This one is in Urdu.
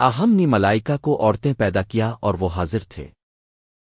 آہم نے ملائکہ کو عورتیں پیدا کیا اور وہ حاضر تھے۔